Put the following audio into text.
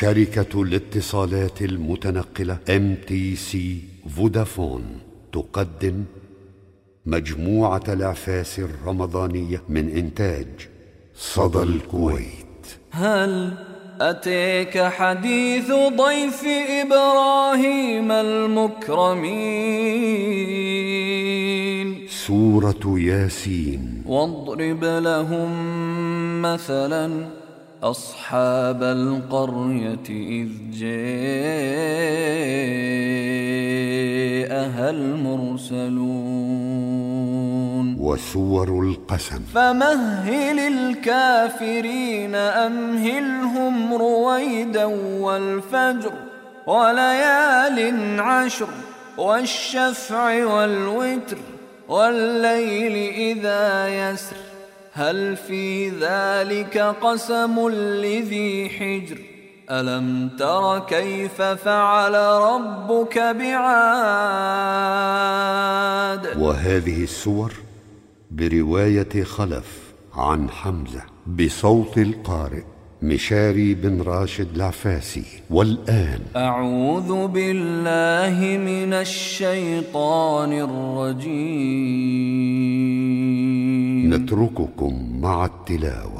شركة الاتصالات المتنقلة MTC Vodafone تقدم مجموعة العفاسي الرمضانية من إنتاج صدى الكويت. هل أتاك حديث ضيف إبراهيم المكرمين؟ سورة ياسين. واضرب لهم مثلا. أصحاب القرية إذ جاءها المرسلون. وسور القسم. فمهل الكافرين أمهلهم رويدا والفجر وليال عشر والشفع والوتر والليل إذا يسر. هل في ذلك قسم لذي حجر؟ ألم تر كيف فعل ربك بعاد؟ وهذه السور برواية خلف عن حمزة بصوت القارئ مشاري بن راشد العفاسي. والآن أعوذ بالله من الشيطان الرجيم. نترككم مع التلاوة.